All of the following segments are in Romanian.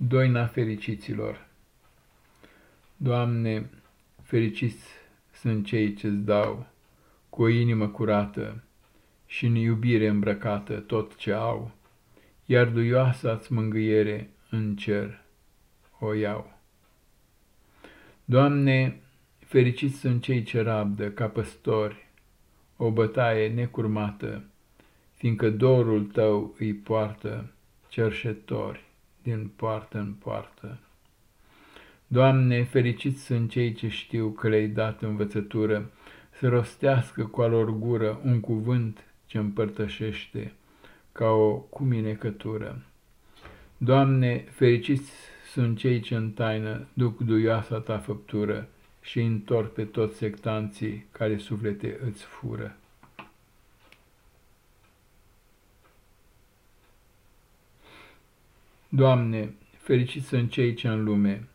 Doina fericiților Doamne, fericiți sunt cei ce-ți dau, cu o inimă curată și în iubire îmbrăcată tot ce au, iar duioasa-ți mângâiere în cer o iau. Doamne, fericiți sunt cei ce rabdă, ca păstori, o bătaie necurmată, fiindcă dorul tău îi poartă cerșetori din poartă în poartă. Doamne, fericiți sunt cei ce știu că le-ai dat învățătură, să rostească cu alor gură un cuvânt ce împărtășește ca o cuminecătură. Doamne, fericiți sunt cei ce în taină duc duioasa ta făptură și întorc pe toți sectanții care suflete îți fură. Doamne, fericiți sunt cei ce în lume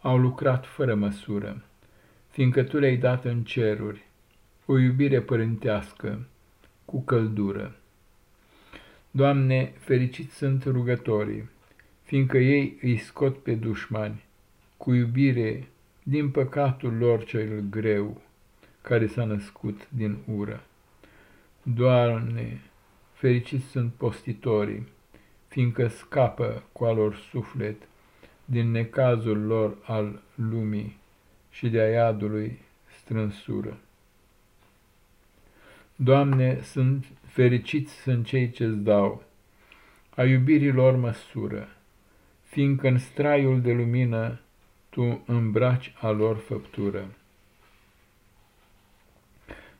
au lucrat fără măsură, fiindcă Tu le-ai dat în ceruri o iubire părintească cu căldură. Doamne, fericiți sunt rugătorii, fiindcă ei îi scot pe dușmani cu iubire din păcatul lor cel greu, care s-a născut din ură. Doamne, fericiți sunt postitorii, fiindcă scapă cu alor suflet din necazul lor al lumii și de aiadului strânsură. Doamne, sunt fericiți sunt cei ce-ți dau, a iubirii lor măsură, fiindcă în straiul de lumină Tu îmbraci a lor făptură.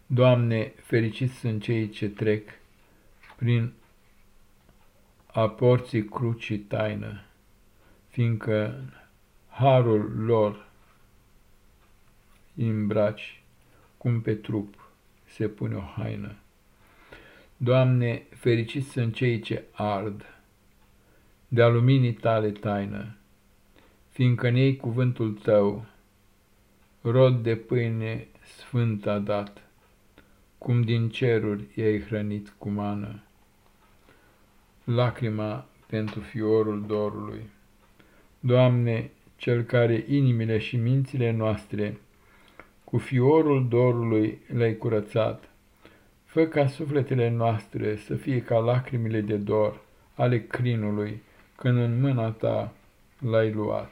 Doamne, fericiți sunt cei ce trec prin a porții crucii taină, fiindcă harul lor îmbraci, cum pe trup se pune o haină. Doamne, fericiți sunt cei ce ard, de-a luminii tale taină, fiindcă în ei cuvântul tău, rod de pâine sfânt a dat, cum din ceruri i-ai hrănit cu mană lacrima pentru fiorul dorului. Doamne, Cel care inimile și mințile noastre cu fiorul dorului le-ai curățat, fă ca sufletele noastre să fie ca lacrimile de dor ale crinului când în mâna ta l-ai luat.